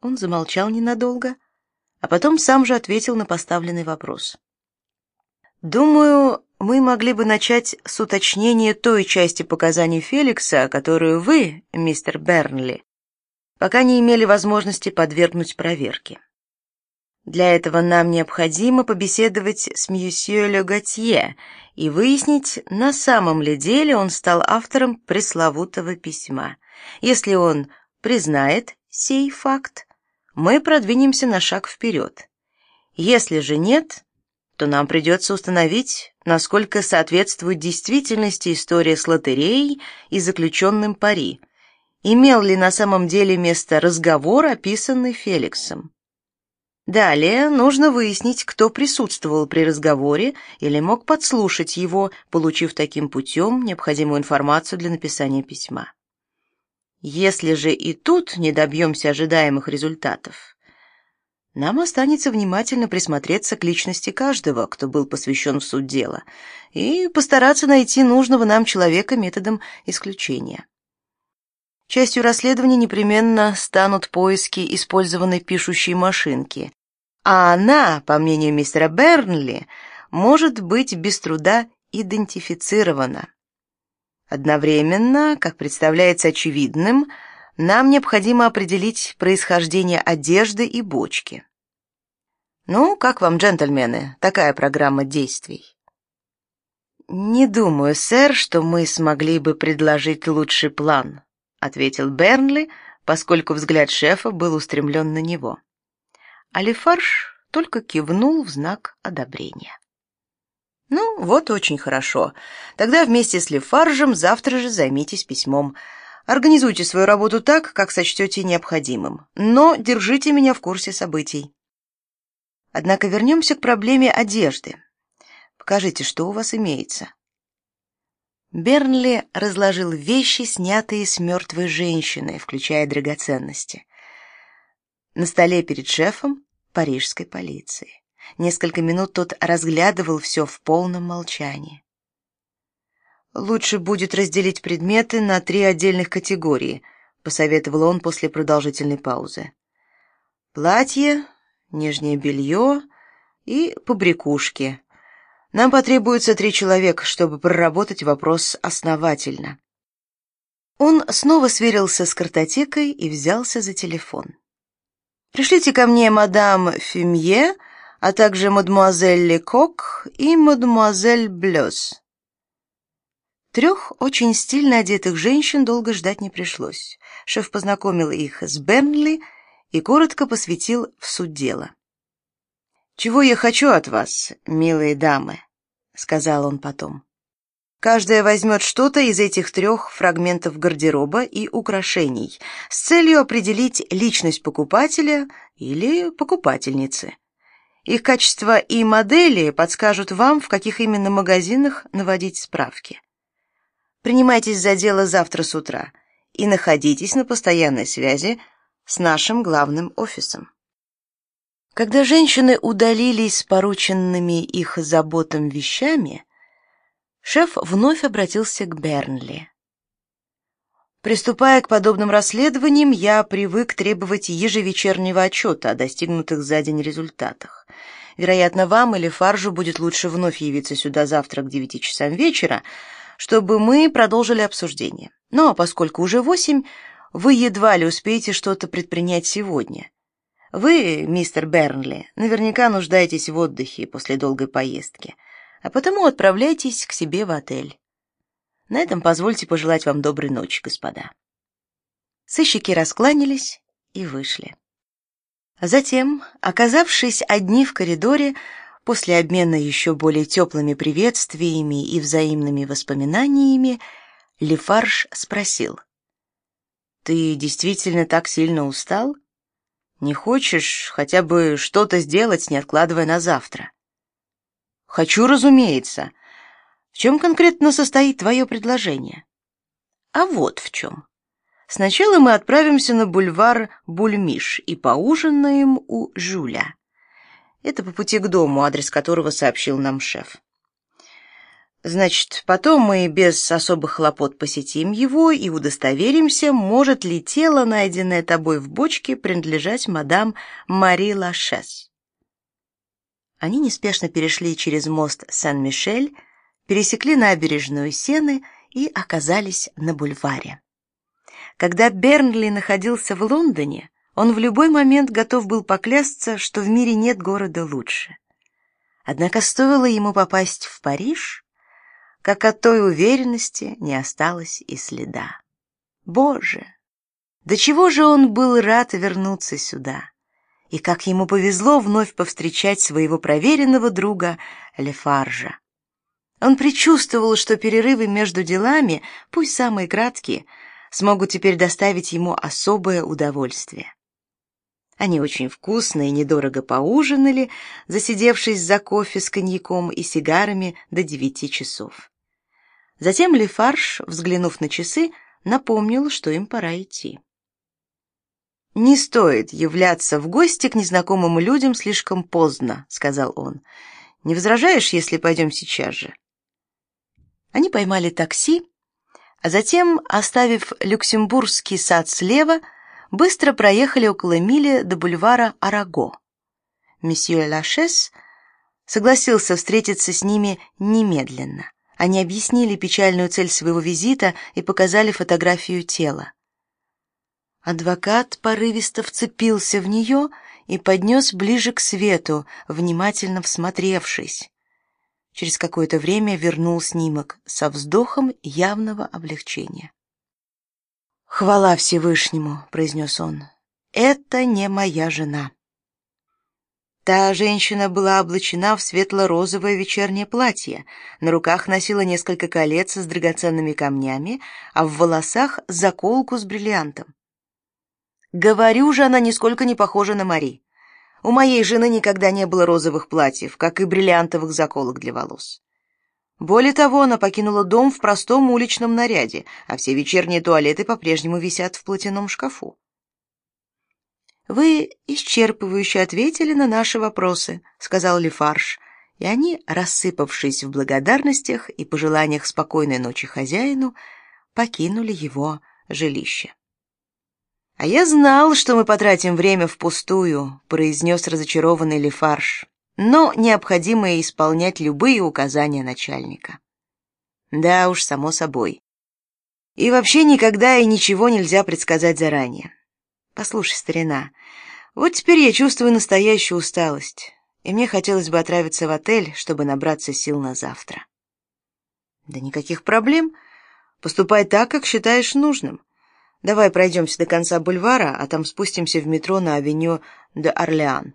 Он замолчал ненадолго, а потом сам же ответил на поставленный вопрос. «Думаю, мы могли бы начать с уточнения той части показаний Феликса, которую вы, мистер Бернли, пока не имели возможности подвергнуть проверке. Для этого нам необходимо побеседовать с мьюсье Ле Готье и выяснить, на самом ли деле он стал автором пресловутого письма. Если он признает сей факт, мы продвинемся на шаг вперед. Если же нет, то нам придется установить, насколько соответствует действительности история с лотереей и заключенным пари. Имел ли на самом деле место разговор, описанный Феликсом? Далее нужно выяснить, кто присутствовал при разговоре или мог подслушать его, получив таким путем необходимую информацию для написания письма. Если же и тут не добьемся ожидаемых результатов, нам останется внимательно присмотреться к личности каждого, кто был посвящен в суть дела, и постараться найти нужного нам человека методом исключения. Частью расследования непременно станут поиски использованной пишущей машинки, а она, по мнению мистера Бернли, может быть без труда идентифицирована. Одновременно, как представляется очевидным, нам необходимо определить происхождение одежды и бочки. Ну, как вам, джентльмены, такая программа действий? Не думаю, сэр, что мы смогли бы предложить лучший план, ответил Бернли, поскольку взгляд шефа был устремлен на него. Алифарш только кивнул в знак одобрения. Ну, вот очень хорошо. Тогда вместе с Лефаржем завтра же займитесь письмом. Организуйте свою работу так, как сочтете необходимым, но держите меня в курсе событий. Однако вернемся к проблеме одежды. Покажите, что у вас имеется. Бернли разложил вещи, снятые с мертвой женщины, включая драгоценности. На столе перед шефом парижской полиции. Несколько минут тот разглядывал все в полном молчании. Лучше будет разделить предметы на три отдельных категории, посоветовал он после продолжительной паузы. Платье, нижнее белье и побрякушки. Нам потребуется три человека, чтобы проработать вопрос основательно. Он снова сверился с картотекой и взялся за телефон. Пришлите ко мне мадам Фюмье, а также мадемуазель Лекок и мадемуазель Блёс. Трех очень стильно одетых женщин долго ждать не пришлось. Шеф познакомил их с Бернли и коротко посвятил в суть дела. «Чего я хочу от вас, милые дамы?» — сказал он потом. Каждая возьмет что-то из этих трех фрагментов гардероба и украшений с целью определить личность покупателя или покупательницы. Их качество и модели подскажут вам, в каких именно магазинах наводить справки. Принимайтесь за дело завтра с утра и находитесь на постоянной связи с нашим главным офисом. Когда женщины удалились с порученными их заботам вещами, шеф вновь обратился к Бернли. Приступая к подобным расследованиям, я привык требовать ежевечернего отчета о достигнутых за день результатах. Вероятно, вам или Фаржу будет лучше вновь явиться сюда завтра к девяти часам вечера, чтобы мы продолжили обсуждение. Но поскольку уже восемь, вы едва ли успеете что-то предпринять сегодня. Вы, мистер Бернли, наверняка нуждаетесь в отдыхе после долгой поездки а потому отправляйтесь к себе в отель. На этом позвольте пожелать вам доброй ночи, господа. Сыщики раскланялись и вышли. Затем, оказавшись одни в коридоре, после обмена еще более теплыми приветствиями и взаимными воспоминаниями, Лефарж спросил: "Ты действительно так сильно устал? Не хочешь хотя бы что-то сделать, не откладывая на завтра?" Хочу, разумеется. В чем конкретно состоит твое предложение? А вот в чем. Сначала мы отправимся на бульвар Бульмиш и поужинаем у Жуля. Это по пути к дому, адрес которого сообщил нам шеф. Значит, потом мы без особых хлопот посетим его и удостоверимся, может ли тело, найденное тобой в бочке, принадлежать мадам Мари Лашес. Они неспешно перешли через мост Сен-Мишель, пересекли набережную Сены и оказались на бульваре. Когда Бернли находился в Лондоне, он в любой момент готов был поклясться, что в мире нет города лучше. Однако стоило ему попасть в Париж, как от той уверенности не осталось и следа. Боже, до чего же он был рад вернуться сюда. И как ему повезло вновь повстречать своего проверенного друга Лефаржа. Он предчувствовал, что перерывы между делами, пусть самые краткие, смогут теперь доставить ему особое удовольствие. Они очень вкусно и недорого поужинали, засидевшись за кофе с коньяком и сигарами до девяти часов. Затем Лефарж, взглянув на часы, напомнил, что им пора идти. «Не стоит являться в гости к незнакомым людям слишком поздно», — сказал он. «Не возражаешь, если пойдем сейчас же?» Они поймали такси, а затем, оставив Люксембургский сад слева, быстро проехали около мили до бульвара Араго. Месье Лашес согласился встретиться с ними немедленно. Они объяснили печальную цель своего визита и показали фотографию тела. Адвокат порывисто вцепился в нее и поднес ближе к свету, внимательно всмотревшись. Через какое-то время вернул снимок со вздохом явного облегчения. «Хвала Всевышнему», — произнес он, — «это не моя жена». Та женщина была облачена в светло-розовое вечернее платье, на руках носила несколько колец с драгоценными камнями, а в волосах заколку с бриллиантом. Говорю же, она нисколько не похожа на Мари. У моей жены никогда не было розовых платьев, как и бриллиантовых заколок для волос. Более того, она покинула дом в простом уличном наряде, а все вечерние туалеты по-прежнему висят в платяном шкафу. Вы исчерпывающе ответили на наши вопросы, сказал Лефарж, и они, рассыпавшись в благодарностях и пожеланиях спокойной ночи хозяину, покинули его жилище. А я знал, что мы потратим время впустую, произнес разочарованный Лефарж. Но необходимо исполнять любые указания начальника. Да уж, само собой. И вообще никогда и ничего нельзя предсказать заранее. Послушай, старина, вот теперь я чувствую настоящую усталость, и мне хотелось бы отправиться в отель, чтобы набраться сил на завтра. Да никаких проблем. Поступай так, как считаешь нужным. Давай пройдемся до конца бульвара, а там спустимся в метро на авеню де Орлеан.